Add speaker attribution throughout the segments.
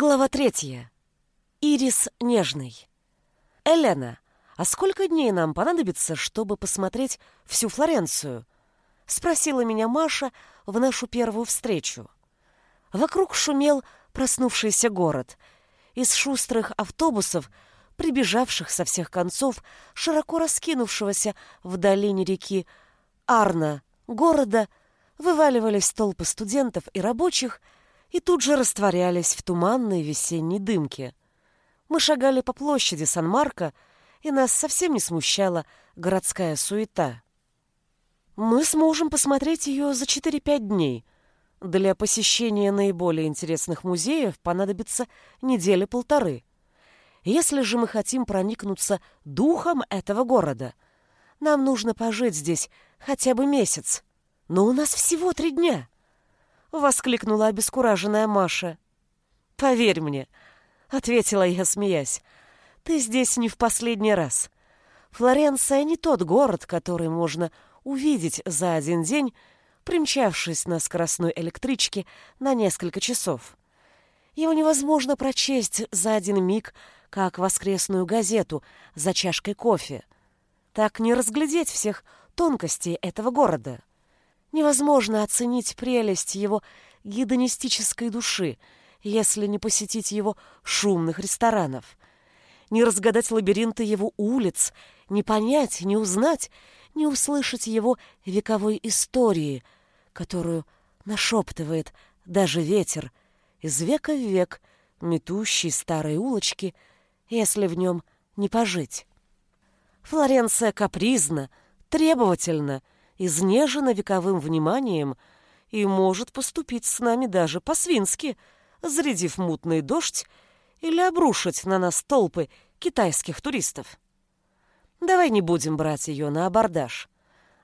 Speaker 1: Глава третья. Ирис нежный. Элена, а сколько дней нам понадобится, чтобы посмотреть всю Флоренцию? Спросила меня Маша в нашу первую встречу. Вокруг шумел проснувшийся город. Из шустрых автобусов, прибежавших со всех концов, широко раскинувшегося в долине реки Арна, города, вываливались толпы студентов и рабочих – и тут же растворялись в туманной весенней дымке. Мы шагали по площади Сан-Марко, и нас совсем не смущала городская суета. Мы сможем посмотреть ее за 4-5 дней. Для посещения наиболее интересных музеев понадобится недели-полторы. Если же мы хотим проникнуться духом этого города, нам нужно пожить здесь хотя бы месяц. Но у нас всего три дня. — воскликнула обескураженная Маша. «Поверь мне», — ответила я, смеясь, — «ты здесь не в последний раз. Флоренция не тот город, который можно увидеть за один день, примчавшись на скоростной электричке на несколько часов. Его невозможно прочесть за один миг, как воскресную газету за чашкой кофе. Так не разглядеть всех тонкостей этого города. Невозможно оценить прелесть его гедонистической души, если не посетить его шумных ресторанов, не разгадать лабиринты его улиц, не понять, не узнать, не услышать его вековой истории, которую нашептывает даже ветер из века в век, метущий старые улочки, если в нем не пожить. Флоренция капризна, требовательна, изнежена вековым вниманием и может поступить с нами даже по-свински, зарядив мутный дождь или обрушить на нас толпы китайских туристов. Давай не будем брать ее на абордаж.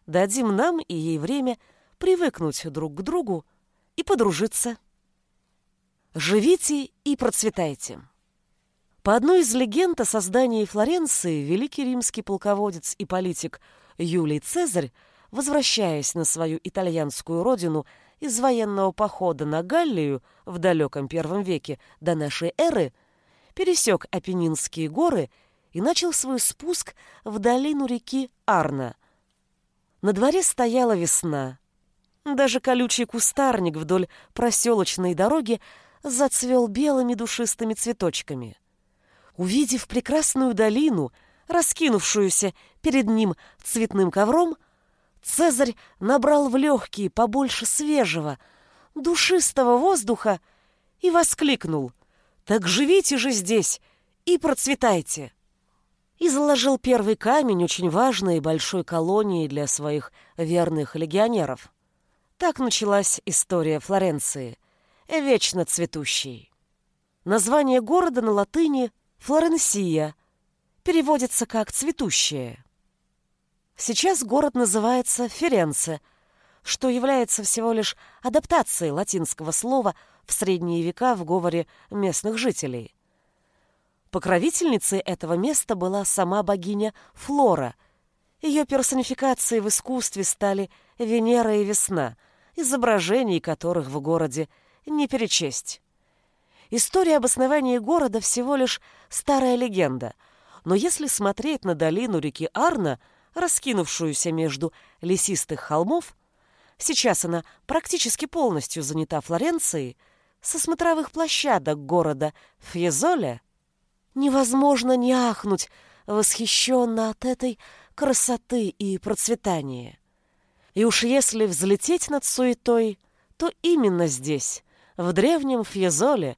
Speaker 1: Дадим нам и ей время привыкнуть друг к другу и подружиться. Живите и процветайте. По одной из легенд о создании Флоренции великий римский полководец и политик Юлий Цезарь возвращаясь на свою итальянскую родину из военного похода на Галлию в далеком первом веке до нашей эры, пересек Апеннинские горы и начал свой спуск в долину реки Арна. На дворе стояла весна. Даже колючий кустарник вдоль проселочной дороги зацвел белыми душистыми цветочками. Увидев прекрасную долину, раскинувшуюся перед ним цветным ковром, Цезарь набрал в легкие побольше свежего, душистого воздуха и воскликнул «Так живите же здесь и процветайте!» И заложил первый камень очень важной и большой колонии для своих верных легионеров. Так началась история Флоренции, вечно цветущей. Название города на латыни «Флоренсия» переводится как «цветущая». Сейчас город называется Ференце, что является всего лишь адаптацией латинского слова в средние века в говоре местных жителей. Покровительницей этого места была сама богиня Флора. Ее персонификацией в искусстве стали Венера и Весна, изображений которых в городе не перечесть. История обоснования города всего лишь старая легенда, но если смотреть на долину реки Арна – раскинувшуюся между лесистых холмов, сейчас она практически полностью занята Флоренцией, со смотровых площадок города Фьезоле, невозможно не ахнуть восхищенно от этой красоты и процветания. И уж если взлететь над суетой, то именно здесь, в древнем Фьезоле,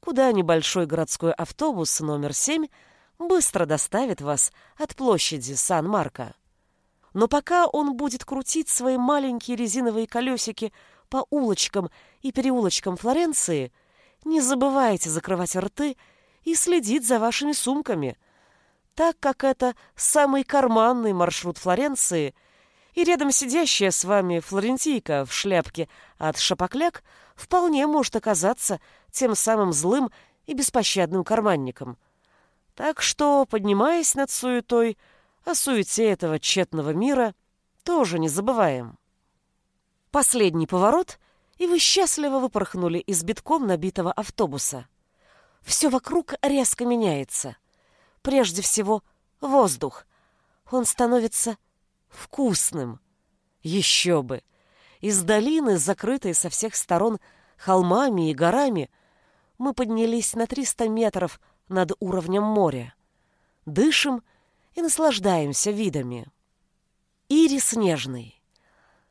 Speaker 1: куда небольшой городской автобус номер 7 быстро доставит вас от площади Сан-Марко. Но пока он будет крутить свои маленькие резиновые колесики по улочкам и переулочкам Флоренции, не забывайте закрывать рты и следить за вашими сумками, так как это самый карманный маршрут Флоренции, и рядом сидящая с вами флорентийка в шляпке от шапокляк вполне может оказаться тем самым злым и беспощадным карманником. Так что, поднимаясь над суетой, о суете этого тщетного мира тоже не забываем. Последний поворот, и вы счастливо выпорхнули из битком набитого автобуса. все вокруг резко меняется. Прежде всего, воздух. Он становится вкусным. Еще бы! Из долины, закрытой со всех сторон холмами и горами, мы поднялись на 300 метров над уровнем моря. Дышим и наслаждаемся видами. Ирис нежный.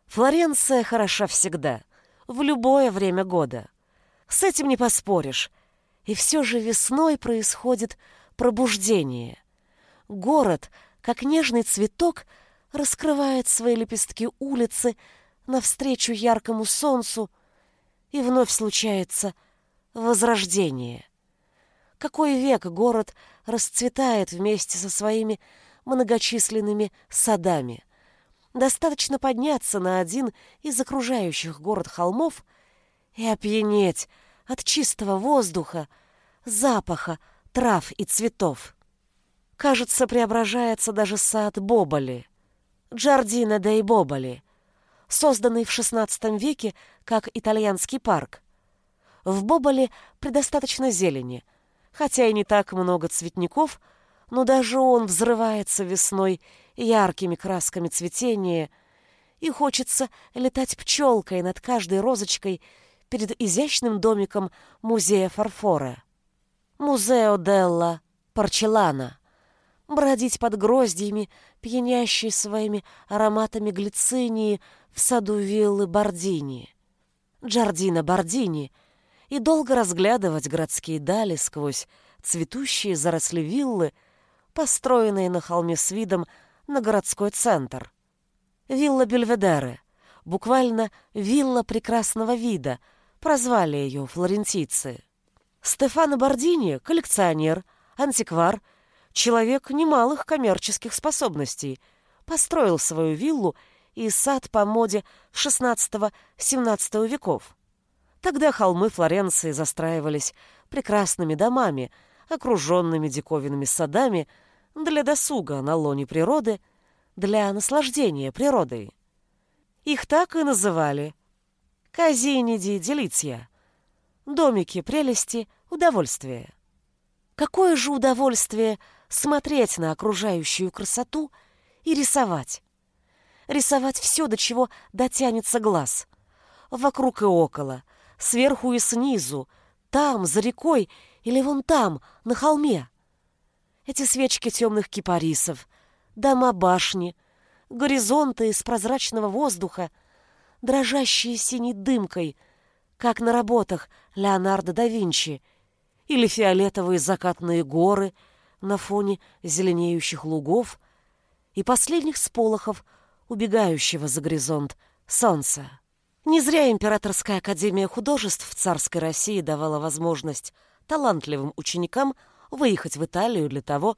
Speaker 1: Флоренция хороша всегда, в любое время года. С этим не поспоришь. И все же весной происходит пробуждение. Город, как нежный цветок, раскрывает свои лепестки улицы навстречу яркому солнцу, и вновь случается возрождение. Какой век город расцветает вместе со своими многочисленными садами. Достаточно подняться на один из окружающих город холмов и опьянеть от чистого воздуха, запаха, трав и цветов. Кажется, преображается даже сад Боболи, Джардина дей Боболи, созданный в XVI веке как итальянский парк. В Боболе предостаточно зелени, хотя и не так много цветников, но даже он взрывается весной яркими красками цветения, и хочется летать пчелкой над каждой розочкой перед изящным домиком музея фарфора. Музео Делла Порчелана. Бродить под гроздьями, пьянящей своими ароматами глицинии в саду виллы Бордини. Джардина Бордини — и долго разглядывать городские дали сквозь цветущие заросли виллы, построенные на холме с видом на городской центр. Вилла Бельведере, буквально «вилла прекрасного вида», прозвали ее флорентийцы. Стефано Бордини – коллекционер, антиквар, человек немалых коммерческих способностей, построил свою виллу и сад по моде XVI-XVII веков. Тогда холмы Флоренции застраивались прекрасными домами, окруженными диковинными садами для досуга на лоне природы, для наслаждения природой. Их так и называли «казиниди делиция» — домики прелести, удовольствия. Какое же удовольствие смотреть на окружающую красоту и рисовать. Рисовать все, до чего дотянется глаз. Вокруг и около, сверху и снизу, там, за рекой или вон там, на холме. Эти свечки темных кипарисов, дома башни, горизонты из прозрачного воздуха, дрожащие синей дымкой, как на работах Леонардо да Винчи, или фиолетовые закатные горы на фоне зеленеющих лугов и последних сполохов убегающего за горизонт солнца. Не зря Императорская академия художеств в царской России давала возможность талантливым ученикам выехать в Италию для того,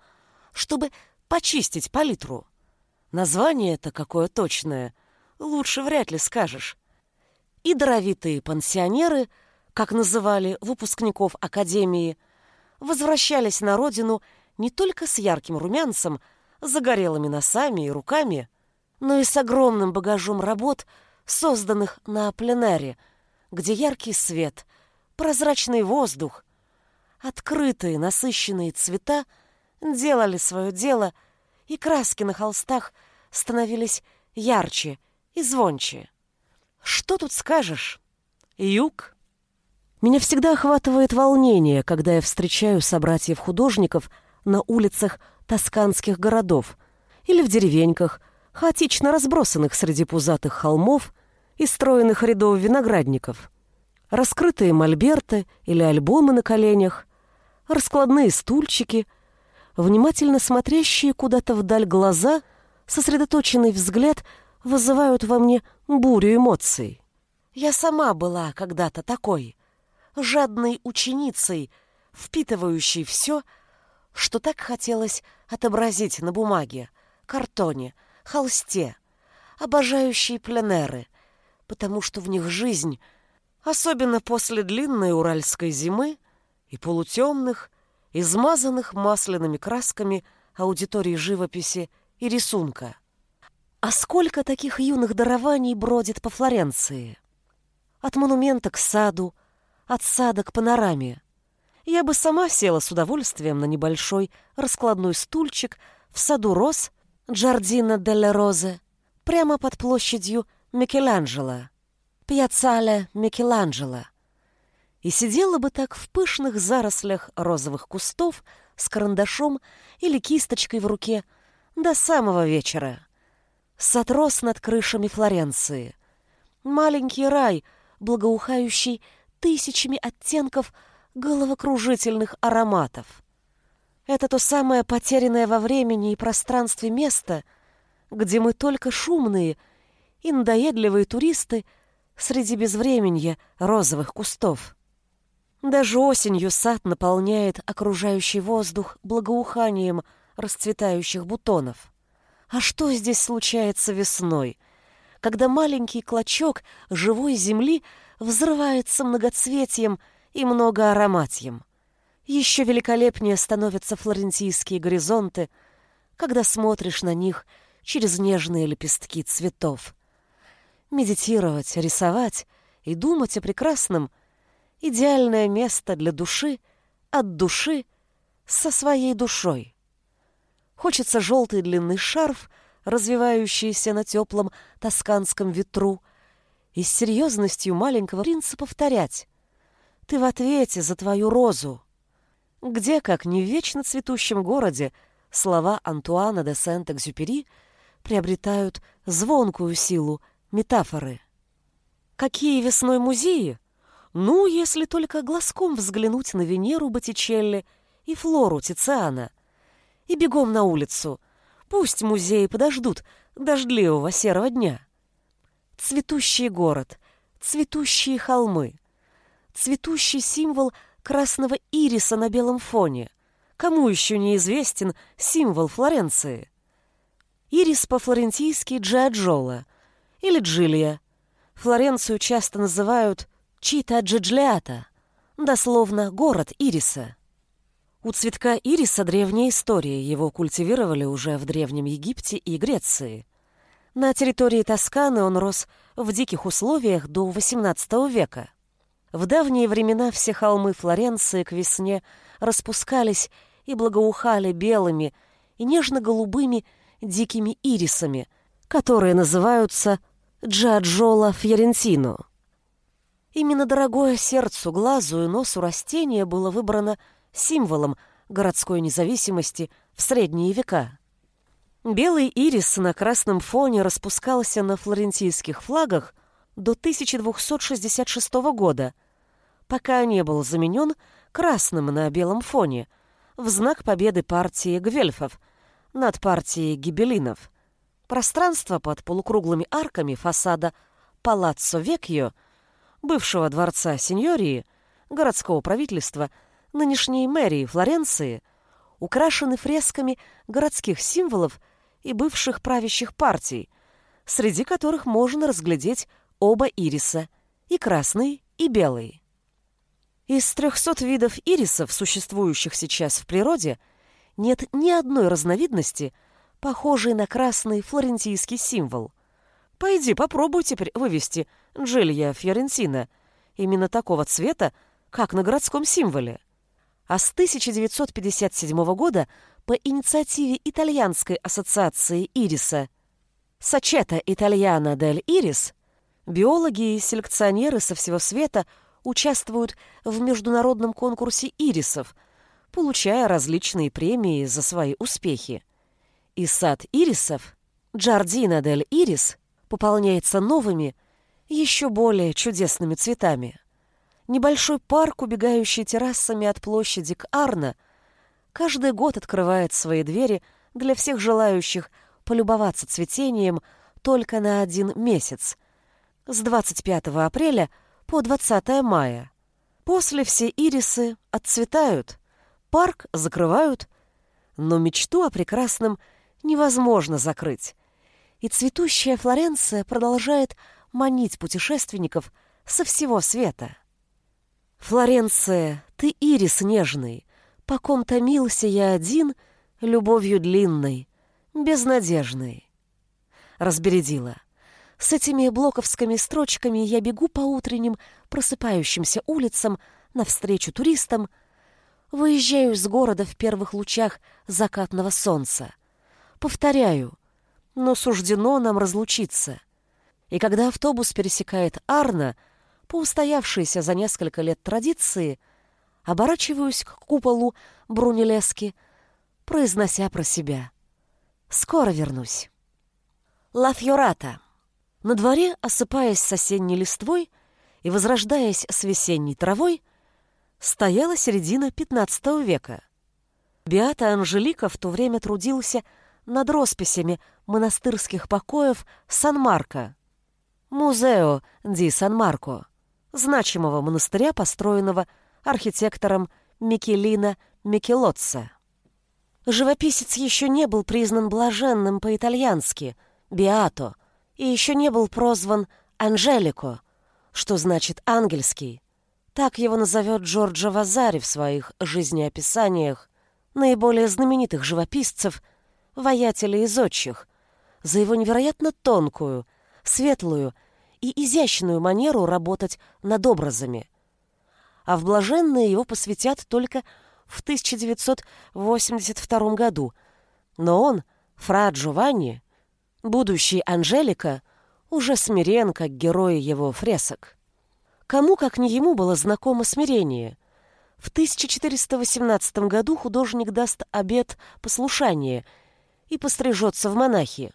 Speaker 1: чтобы почистить палитру. Название это какое точное, лучше вряд ли скажешь. И даровитые пансионеры, как называли выпускников академии, возвращались на родину не только с ярким румянцем, загорелыми носами и руками, но и с огромным багажом работ – созданных на пленэре, где яркий свет, прозрачный воздух, открытые насыщенные цвета делали свое дело, и краски на холстах становились ярче и звонче. Что тут скажешь? Юг? Меня всегда охватывает волнение, когда я встречаю собратьев-художников на улицах тосканских городов или в деревеньках – хаотично разбросанных среди пузатых холмов и стройных рядов виноградников. Раскрытые мольберты или альбомы на коленях, раскладные стульчики, внимательно смотрящие куда-то вдаль глаза, сосредоточенный взгляд вызывают во мне бурю эмоций. Я сама была когда-то такой, жадной ученицей, впитывающей все, что так хотелось отобразить на бумаге, картоне, холсте, обожающие пленеры, потому что в них жизнь, особенно после длинной уральской зимы и полутемных, измазанных масляными красками аудитории живописи и рисунка. А сколько таких юных дарований бродит по Флоренции? От монумента к саду, от сада к панораме. я бы сама села с удовольствием на небольшой раскладной стульчик в саду роз Джардина делле Розе, прямо под площадью Микеланджело, Пьяццале Микеланджело. И сидела бы так в пышных зарослях розовых кустов с карандашом или кисточкой в руке до самого вечера. Сад рос над крышами Флоренции. Маленький рай, благоухающий тысячами оттенков головокружительных ароматов. Это то самое потерянное во времени и пространстве место, где мы только шумные и надоедливые туристы среди безвременья розовых кустов. Даже осенью сад наполняет окружающий воздух благоуханием расцветающих бутонов. А что здесь случается весной, когда маленький клочок живой земли взрывается многоцветием и многоароматием? Еще великолепнее становятся флорентийские горизонты, когда смотришь на них через нежные лепестки цветов. Медитировать, рисовать и думать о прекрасном — идеальное место для души, от души, со своей душой. Хочется желтый длинный шарф, развивающийся на теплом тосканском ветру, и с серьезностью маленького принца повторять «Ты в ответе за твою розу». Где, как не в вечно цветущем городе, слова Антуана де Сент-Экзюпери приобретают звонкую силу метафоры. Какие весной музеи? Ну, если только глазком взглянуть на Венеру Боттичелли и Флору Тициана. И бегом на улицу. Пусть музеи подождут дождливого серого дня. Цветущий город, цветущие холмы, цветущий символ – красного ириса на белом фоне. Кому еще неизвестен символ Флоренции? Ирис по-флорентийски Джиаджола или Джилия. Флоренцию часто называют Чита Джиджлиата, дословно «город ириса». У цветка ириса древняя история, его культивировали уже в Древнем Египте и Греции. На территории Тосканы он рос в диких условиях до XVIII века. В давние времена все холмы Флоренции к весне распускались и благоухали белыми и нежно-голубыми дикими ирисами, которые называются Джаджола фьорентино. Именно дорогое сердцу, глазу и носу растение было выбрано символом городской независимости в средние века. Белый ирис на красном фоне распускался на флорентийских флагах до 1266 года, пока не был заменен красным на белом фоне в знак победы партии гвельфов над партией гибелинов. Пространство под полукруглыми арками фасада Палаццо Векьо, бывшего дворца Синьории, городского правительства, нынешней мэрии Флоренции, украшены фресками городских символов и бывших правящих партий, среди которых можно разглядеть оба ириса, и красный, и белый. Из 300 видов ирисов, существующих сейчас в природе, нет ни одной разновидности, похожей на красный флорентийский символ. Пойди, попробуй теперь вывести Джелья Фьорентина именно такого цвета, как на городском символе. А с 1957 года по инициативе Итальянской ассоциации ириса Сачета Итальяна дель Ирис биологи и селекционеры со всего света – участвуют в международном конкурсе ирисов, получая различные премии за свои успехи. И сад ирисов, Джардина дель Ирис, пополняется новыми, еще более чудесными цветами. Небольшой парк, убегающий террасами от площади к Арна, каждый год открывает свои двери для всех желающих полюбоваться цветением только на один месяц. С 25 апреля – по 20 мая. После все ирисы отцветают, парк закрывают, но мечту о прекрасном невозможно закрыть. И цветущая Флоренция продолжает манить путешественников со всего света. Флоренция, ты ирис нежный, по ком томился я один, любовью длинной, безнадежной. Разбередила. С этими блоковскими строчками я бегу по утренним просыпающимся улицам навстречу туристам, Выезжаю из города в первых лучах закатного солнца. Повторяю, но суждено нам разлучиться. И когда автобус пересекает Арна, по устоявшейся за несколько лет традиции, оборачиваюсь к куполу Брунелески, произнося про себя. Скоро вернусь. Ла Фьората. На дворе, осыпаясь с осенней листвой и возрождаясь с весенней травой, стояла середина XV века. Биата Анжелика в то время трудился над росписями монастырских покоев Сан-Марко, Музео ди Сан-Марко, значимого монастыря, построенного архитектором Микелино Микелотце. Живописец еще не был признан блаженным по-итальянски, Биато, и еще не был прозван Анжелико, что значит «ангельский». Так его назовет Джорджо Вазари в своих жизнеописаниях наиболее знаменитых живописцев, воятелей и зодчих, за его невероятно тонкую, светлую и изящную манеру работать над образами. А в блаженные его посвятят только в 1982 году, но он, фра Джованни, будущий Анжелика, уже смирен, как герой его фресок. Кому, как не ему, было знакомо смирение? В 1418 году художник даст обет послушания и пострижется в монахи.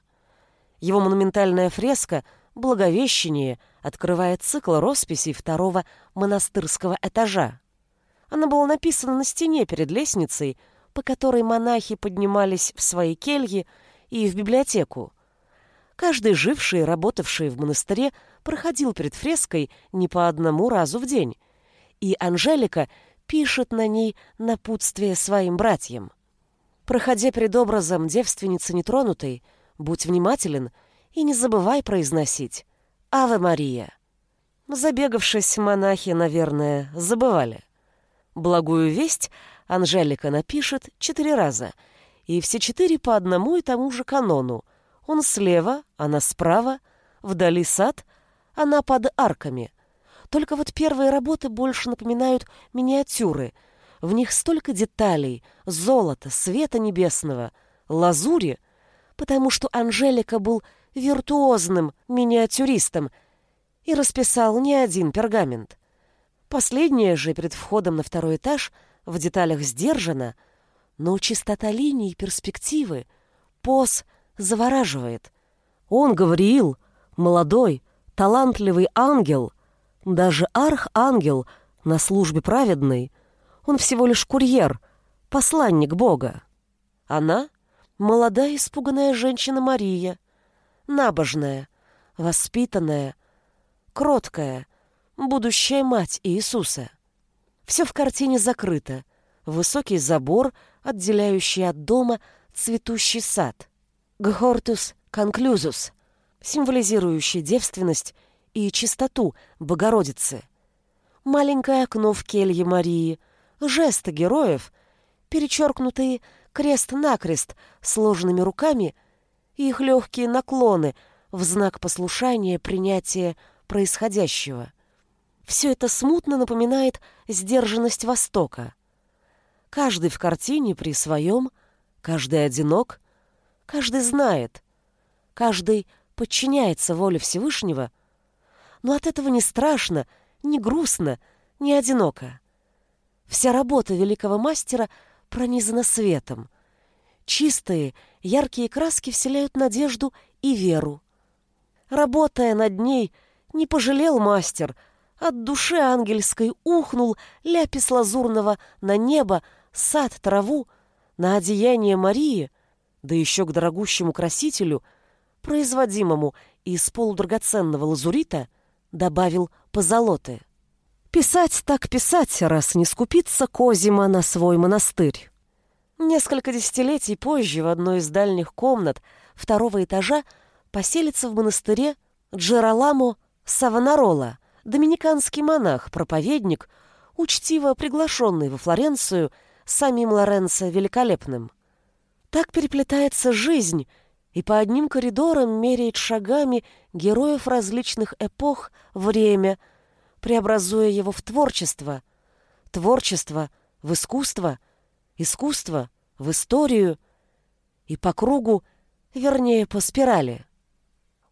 Speaker 1: Его монументальная фреска «Благовещение» открывает цикл росписей второго монастырского этажа. Она была написана на стене перед лестницей, по которой монахи поднимались в свои кельи и в библиотеку. Каждый живший и работавший в монастыре проходил перед фреской не по одному разу в день, и Анжелика пишет на ней напутствие своим братьям. Проходя перед образом девственницы нетронутой, будь внимателен и не забывай произносить «Аве Мария». Забегавшись, монахи, наверное, забывали. Благую весть Анжелика напишет четыре раза, и все четыре по одному и тому же канону. Он слева, она справа, вдали сад, она под арками. Только вот первые работы больше напоминают миниатюры. В них столько деталей, золота, света небесного, лазури, потому что Анжелика был виртуозным миниатюристом и расписал не один пергамент. Последняя же перед входом на второй этаж в деталях сдержана, но чистота линий и перспективы, поз завораживает. Он, Гавриил, молодой, талантливый ангел, даже архангел на службе праведной, он всего лишь курьер, посланник Бога. Она — молодая испуганная женщина Мария, набожная, воспитанная, кроткая — будущая мать Иисуса. Все в картине закрыто. Высокий забор, отделяющий от дома цветущий сад. Гхортус конклюзус, символизирующий девственность и чистоту Богородицы. Маленькое окно в келье Марии, жесты героев, перечеркнутые крест-накрест сложенными руками и их легкие наклоны в знак послушания принятия происходящего. Все это смутно напоминает сдержанность Востока. Каждый в картине при своем, каждый одинок, каждый знает, каждый подчиняется воле Всевышнего, но от этого не страшно, не грустно, не одиноко. Вся работа великого мастера пронизана светом. Чистые, яркие краски вселяют надежду и веру. Работая над ней, не пожалел мастер — от души ангельской ухнул ляпис лазурного на небо, сад, траву, на одеяние Марии, да еще к дорогущему красителю, производимому из полудрагоценного лазурита, добавил позолоты. Писать так писать, раз не скупиться Козима на свой монастырь. Несколько десятилетий позже в одной из дальних комнат второго этажа поселится в монастыре Джераламо Савонарола, доминиканский монах-проповедник, учтиво приглашенный во Флоренцию самим Лоренцо Великолепным. Так переплетается жизнь, и по одним коридорам меряет шагами героев различных эпох время, преобразуя его в творчество. Творчество, в искусство, искусство в историю и по кругу, вернее, по спирали.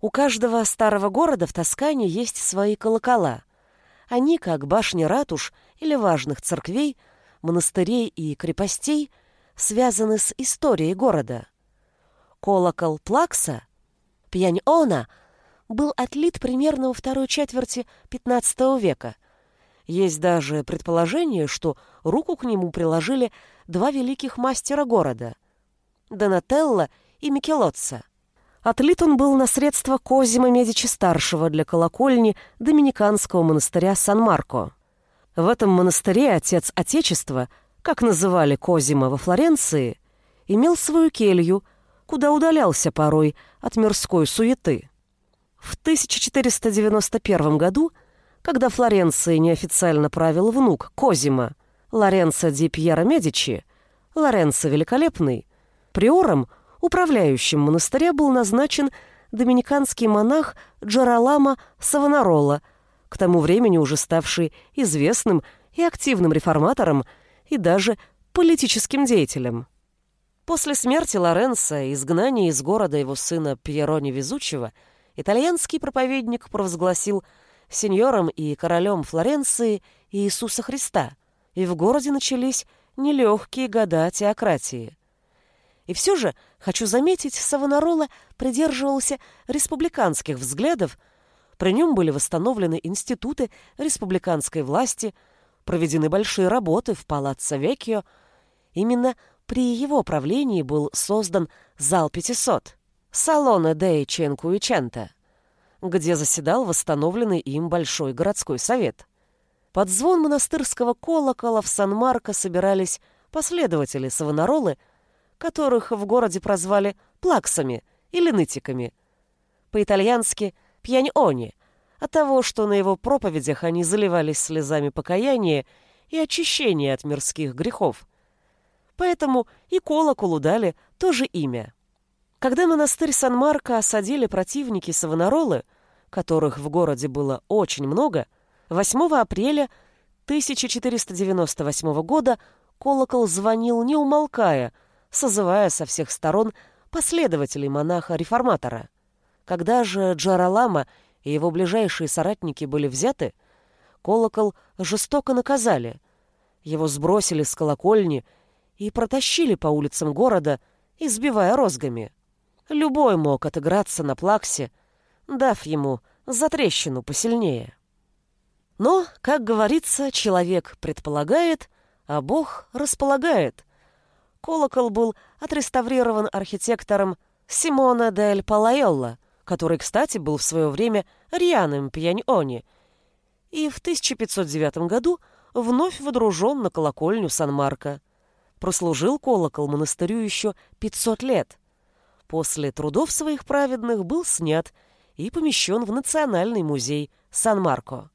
Speaker 1: У каждого старого города в Тоскане есть свои колокола. Они, как башни ратуш или важных церквей, монастырей и крепостей, связаны с историей города. Колокол Плакса, Пьянь-Она, был отлит примерно во второй четверти XV века. Есть даже предположение, что руку к нему приложили два великих мастера города – Донателло и Микелотца. Отлит он был на средства Козима Медичи-старшего для колокольни доминиканского монастыря Сан-Марко. В этом монастыре отец Отечества, как называли Козима во Флоренции, имел свою келью, куда удалялся порой от мирской суеты. В 1491 году, когда Флоренцией неофициально правил внук Козима, Лоренцо ди Пьеро Медичи, Лоренцо Великолепный, приором, управляющим монастыря был назначен доминиканский монах Джаралама Савонарола, к тому времени уже ставший известным и активным реформатором и даже политическим деятелем. После смерти Лоренцо и изгнания из города его сына Пьеро Невезучего итальянский проповедник провозгласил сеньором и королем Флоренции Иисуса Христа – и в городе начались нелегкие года теократии. И все же, хочу заметить, Савонарола придерживался республиканских взглядов, при нем были восстановлены институты республиканской власти, проведены большие работы в Палаццо Веккио. Именно при его правлении был создан зал 500, Салоне Дей Ченкуичента, где заседал восстановленный им Большой городской совет. Под звон монастырского колокола в Сан-Марко собирались последователи Савонаролы, которых в городе прозвали плаксами или нытиками. По-итальянски «пьянь-они», от того, что на его проповедях они заливались слезами покаяния и очищения от мирских грехов. Поэтому и колоколу дали то же имя. Когда монастырь Сан-Марко осадили противники Савонаролы, которых в городе было очень много, 8 апреля 1498 года колокол звонил не умолкая, созывая со всех сторон последователей монаха-реформатора. Когда же Джаралама и его ближайшие соратники были взяты, колокол жестоко наказали. Его сбросили с колокольни и протащили по улицам города, избивая розгами. Любой мог отыграться на плаксе, дав ему затрещину посильнее. Но, как говорится, человек предполагает, а Бог располагает. Колокол был отреставрирован архитектором Симона дель Палайолла, который, кстати, был в свое время Рианом Пьяньони, и в 1509 году вновь водружен на колокольню Сан-Марко. Прослужил колокол монастырю еще 500 лет. После трудов своих праведных был снят и помещен в Национальный музей Сан-Марко.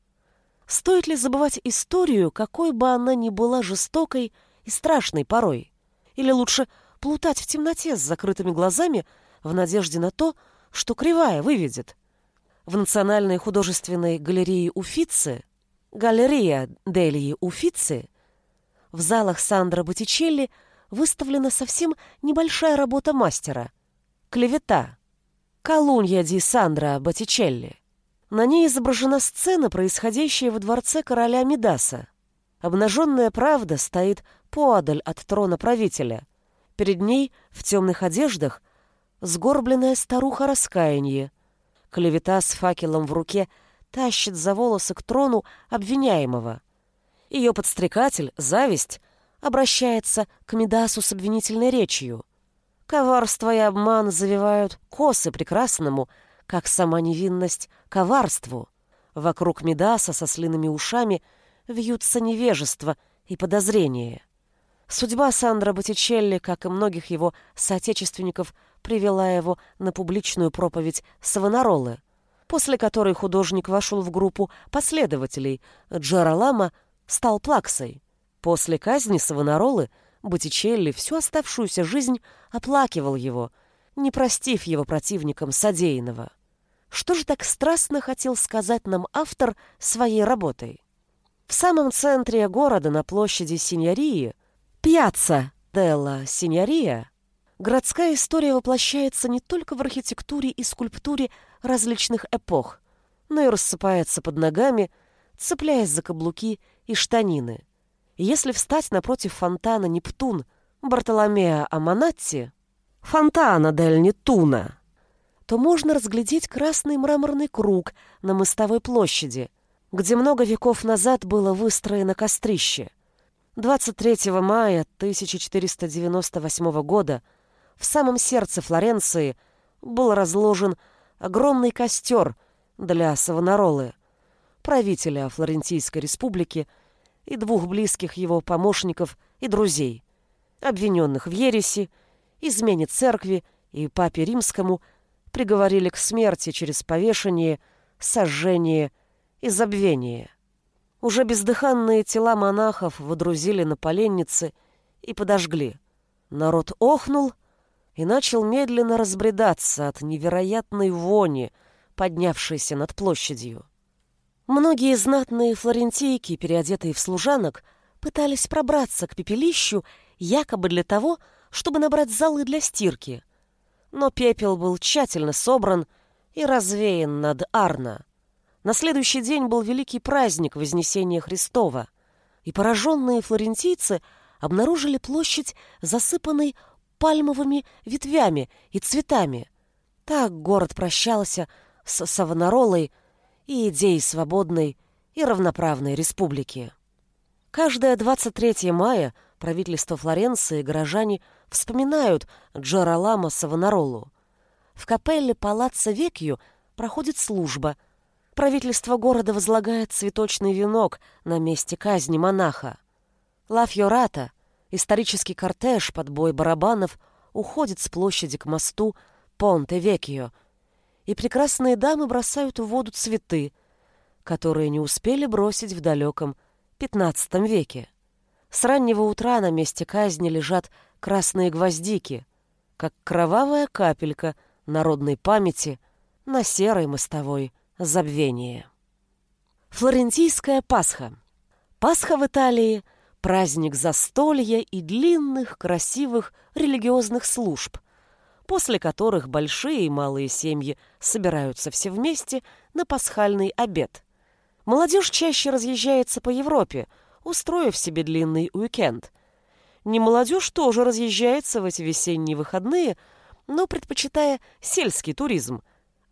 Speaker 1: Стоит ли забывать историю, какой бы она ни была жестокой и страшной порой? Или лучше плутать в темноте с закрытыми глазами в надежде на то, что кривая выведет? В Национальной художественной галерее Уфицы, галерея Делии Уфицы, в залах Сандра Боттичелли выставлена совсем небольшая работа мастера «Клевета» Колунья ди Сандра Боттичелли. На ней изображена сцена, происходящая во дворце короля Мидаса. Обнаженная правда стоит поодаль от трона правителя. Перед ней, в темных одеждах, сгорбленная старуха раскаяние. Клевета с факелом в руке тащит за волосы к трону обвиняемого. Ее подстрекатель, зависть, обращается к Мидасу с обвинительной речью. Коварство и обман завивают косы прекрасному, как сама невинность, коварству. Вокруг Медаса со слиными ушами вьются невежество и подозрение. Судьба Сандра Боттичелли, как и многих его соотечественников, привела его на публичную проповедь Савонаролы, после которой художник вошел в группу последователей Джаралама, стал плаксой. После казни Савонаролы Боттичелли всю оставшуюся жизнь оплакивал его, не простив его противникам содеянного. Что же так страстно хотел сказать нам автор своей работой? В самом центре города на площади Синьории, Пьяцца Делла Синьория, городская история воплощается не только в архитектуре и скульптуре различных эпох, но и рассыпается под ногами, цепляясь за каблуки и штанины. Если встать напротив фонтана Нептун Бартоломеа Аманатти, фонтана дель Нетуна, то можно разглядеть красный мраморный круг на мостовой площади, где много веков назад было выстроено кострище. 23 мая 1498 года в самом сердце Флоренции был разложен огромный костер для Савонаролы, правителя Флорентийской республики и двух близких его помощников и друзей, обвиненных в ереси, измене церкви и папе римскому – приговорили к смерти через повешение, сожжение и забвение. Уже бездыханные тела монахов водрузили на поленницы и подожгли. Народ охнул и начал медленно разбредаться от невероятной вони, поднявшейся над площадью. Многие знатные флорентийки, переодетые в служанок, пытались пробраться к пепелищу якобы для того, чтобы набрать залы для стирки — но пепел был тщательно собран и развеян над Арно. На следующий день был великий праздник Вознесения Христова, и пораженные флорентийцы обнаружили площадь, засыпанной пальмовыми ветвями и цветами. Так город прощался с Савонаролой и идеей свободной и равноправной республики. Каждое 23 мая правительство Флоренции и горожане – вспоминают Джараламо Савонаролу. В капелле Палаццо Векью проходит служба. Правительство города возлагает цветочный венок на месте казни монаха. Ла Фьората, исторический кортеж под бой барабанов, уходит с площади к мосту Понте Векио, и прекрасные дамы бросают в воду цветы, которые не успели бросить в далеком XV веке. С раннего утра на месте казни лежат красные гвоздики, как кровавая капелька народной памяти на серой мостовой забвения. Флорентийская Пасха. Пасха в Италии – праздник застолья и длинных, красивых религиозных служб, после которых большие и малые семьи собираются все вместе на пасхальный обед. Молодежь чаще разъезжается по Европе, устроив себе длинный уикенд – не молодежь тоже разъезжается в эти весенние выходные, но предпочитая сельский туризм,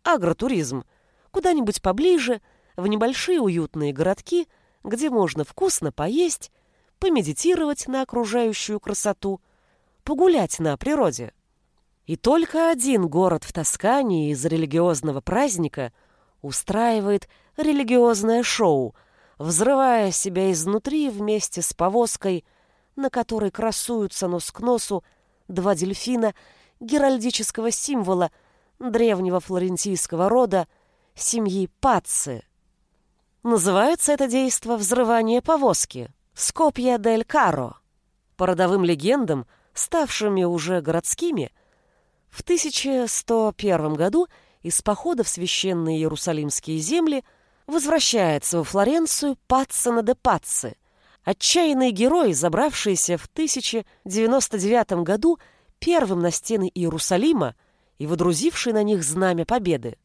Speaker 1: агротуризм, куда-нибудь поближе, в небольшие уютные городки, где можно вкусно поесть, помедитировать на окружающую красоту, погулять на природе. И только один город в Тоскане из религиозного праздника устраивает религиозное шоу, взрывая себя изнутри вместе с повозкой – на которой красуются нос к носу два дельфина геральдического символа древнего флорентийского рода семьи Пацци. Называется это действо «Взрывание повозки» Скопья дель Каро. По родовым легендам, ставшими уже городскими, в 1101 году из похода в священные Иерусалимские земли возвращается во Флоренцию Паццина де Пацци, Отчаянный герой, забравшийся в 1099 году первым на стены Иерусалима и водрузивший на них знамя победы.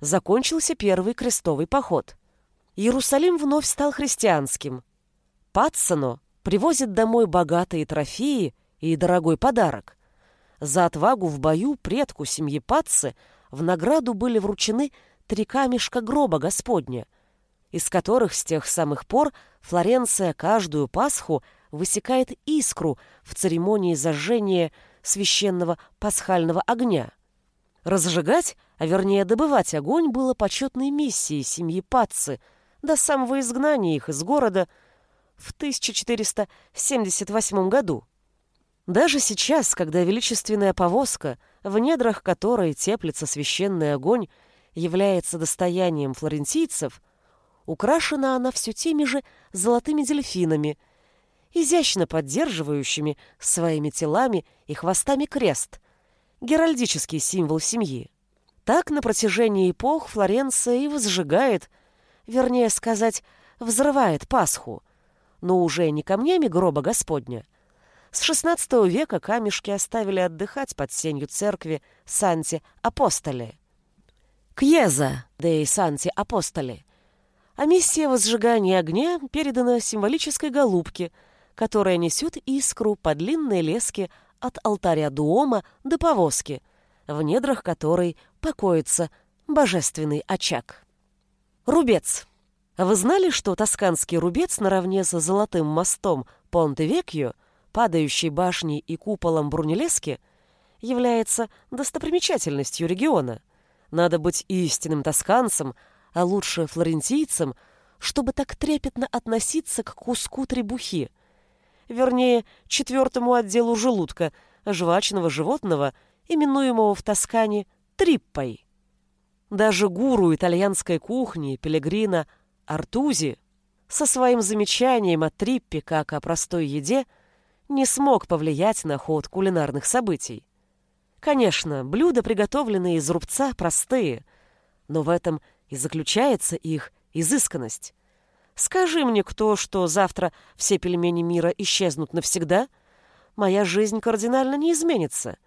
Speaker 1: Закончился первый крестовый поход. Иерусалим вновь стал христианским. Патсоно привозит домой богатые трофеи и дорогой подарок. За отвагу в бою предку семьи Патцы в награду были вручены три камешка гроба Господня, из которых с тех самых пор Флоренция каждую Пасху высекает искру в церемонии зажжения священного пасхального огня. Разжигать, а вернее добывать огонь было почетной миссией семьи Пацци до самого изгнания их из города в 1478 году. Даже сейчас, когда величественная повозка, в недрах которой теплится священный огонь, является достоянием флорентийцев – Украшена она все теми же золотыми дельфинами, изящно поддерживающими своими телами и хвостами крест, геральдический символ семьи. Так на протяжении эпох Флоренция и возжигает, вернее сказать, взрывает Пасху, но уже не камнями гроба Господня. С XVI века камешки оставили отдыхать под сенью церкви Санти-Апостоле. Кьеза де Санти-Апостоле. А миссия возжигания огня передана символической голубке, которая несет искру по длинной леске от алтаря Дуома до повозки, в недрах которой покоится божественный очаг. Рубец. Вы знали, что тосканский рубец наравне с золотым мостом Понте-Векьо, падающей башней и куполом Брунелески, является достопримечательностью региона? Надо быть истинным тосканцем, а лучше флорентийцем, чтобы так трепетно относиться к куску требухи, вернее, четвертому отделу желудка, жвачного животного, именуемого в Тоскане триппой. Даже гуру итальянской кухни Пелегрино Артузи со своим замечанием о триппе как о простой еде не смог повлиять на ход кулинарных событий. Конечно, блюда, приготовленные из рубца, простые, но в этом и заключается их изысканность. Скажи мне кто, что завтра все пельмени мира исчезнут навсегда, моя жизнь кардинально не изменится.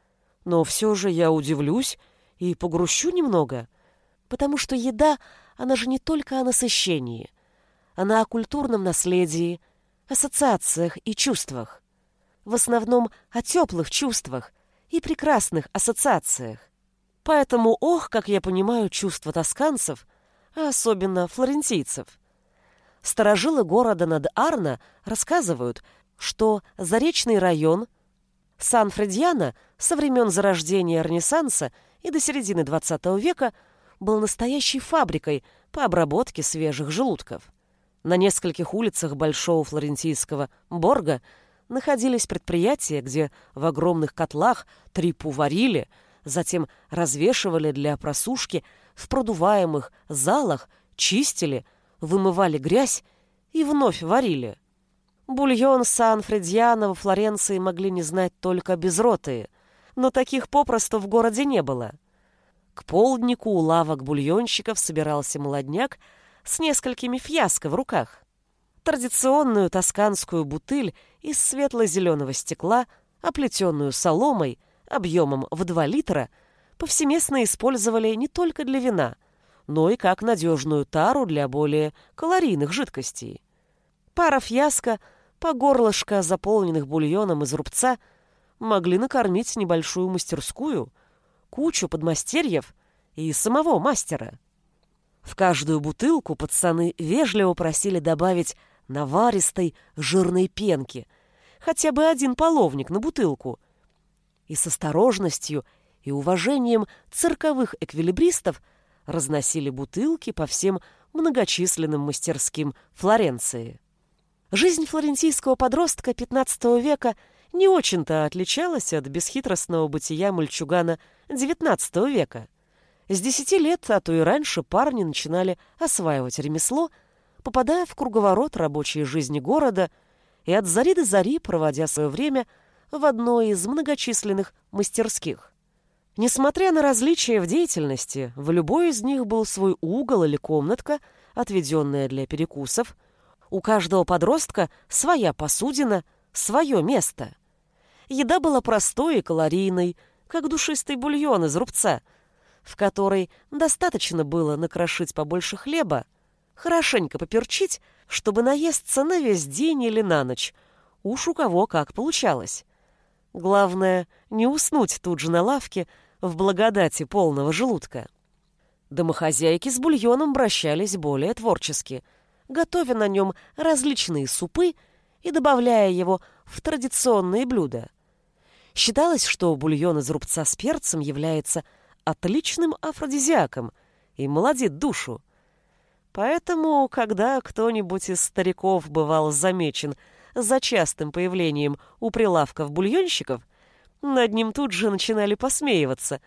Speaker 1: Но все же я удивлюсь и погрущу немного, потому что еда, она же не только о насыщении. Она о культурном наследии, ассоциациях и чувствах. В основном о теплых чувствах и прекрасных ассоциациях. Поэтому, ох, как я понимаю чувства тосканцев, а особенно флорентийцев. Старожилы города над Арно рассказывают, что Заречный район Сан-Фредьяно со времен зарождения Ренессанса и до середины XX века был настоящей фабрикой по обработке свежих желудков. На нескольких улицах Большого Флорентийского Борга находились предприятия, где в огромных котлах трипу варили – затем развешивали для просушки в продуваемых залах, чистили, вымывали грязь и вновь варили. Бульон Сан-Фредьяно во Флоренции могли не знать только безротые, но таких попросту в городе не было. К полднику у лавок бульонщиков собирался молодняк с несколькими фьяско в руках. Традиционную тосканскую бутыль из светло-зеленого стекла, оплетенную соломой, объемом в 2 литра повсеместно использовали не только для вина, но и как надежную тару для более калорийных жидкостей. Пара фьяска, по горлышко заполненных бульоном из рубца, могли накормить небольшую мастерскую, кучу подмастерьев и самого мастера. В каждую бутылку пацаны вежливо просили добавить наваристой жирной пенки, хотя бы один половник на бутылку – и с осторожностью и уважением цирковых эквилибристов разносили бутылки по всем многочисленным мастерским Флоренции. Жизнь флорентийского подростка XV века не очень-то отличалась от бесхитростного бытия мальчугана XIX века. С десяти лет, а то и раньше, парни начинали осваивать ремесло, попадая в круговорот рабочей жизни города и от зари до зари, проводя свое время – в одной из многочисленных мастерских. Несмотря на различия в деятельности, в любой из них был свой угол или комнатка, отведенная для перекусов. У каждого подростка своя посудина, свое место. Еда была простой и калорийной, как душистый бульон из рубца, в который достаточно было накрошить побольше хлеба, хорошенько поперчить, чтобы наесться на весь день или на ночь. Уж у кого как получалось. Главное, не уснуть тут же на лавке в благодати полного желудка. Домохозяйки с бульоном обращались более творчески, готовя на нем различные супы и добавляя его в традиционные блюда. Считалось, что бульон из рубца с перцем является отличным афродизиаком и молодит душу. Поэтому, когда кто-нибудь из стариков бывал замечен – за частым появлением у прилавков бульонщиков, над ним тут же начинали посмеиваться,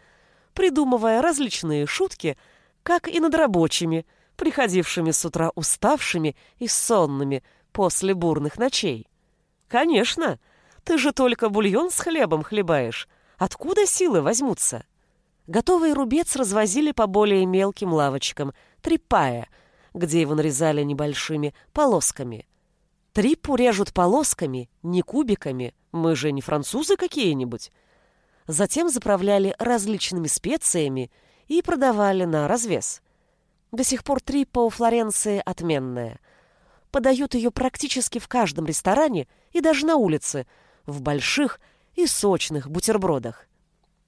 Speaker 1: придумывая различные шутки, как и над рабочими, приходившими с утра уставшими и сонными после бурных ночей. «Конечно, ты же только бульон с хлебом хлебаешь. Откуда силы возьмутся?» Готовый рубец развозили по более мелким лавочкам, трепая, где его нарезали небольшими полосками. Триппу режут полосками, не кубиками, мы же не французы какие-нибудь. Затем заправляли различными специями и продавали на развес. До сих пор триппа у Флоренции отменная. Подают ее практически в каждом ресторане и даже на улице, в больших и сочных бутербродах.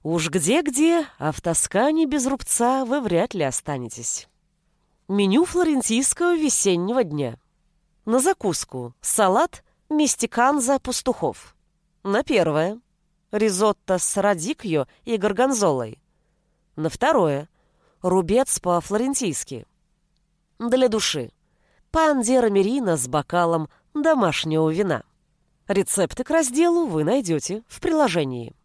Speaker 1: Уж где-где, а в Тоскане без рубца вы вряд ли останетесь. Меню флорентийского весеннего дня. На закуску салат мистиканза пастухов. На первое ризотто с радикью и горгонзолой. На второе рубец по-флорентийски. Для души. Пандера мерина с бокалом домашнего вина. Рецепты к разделу вы найдете в приложении.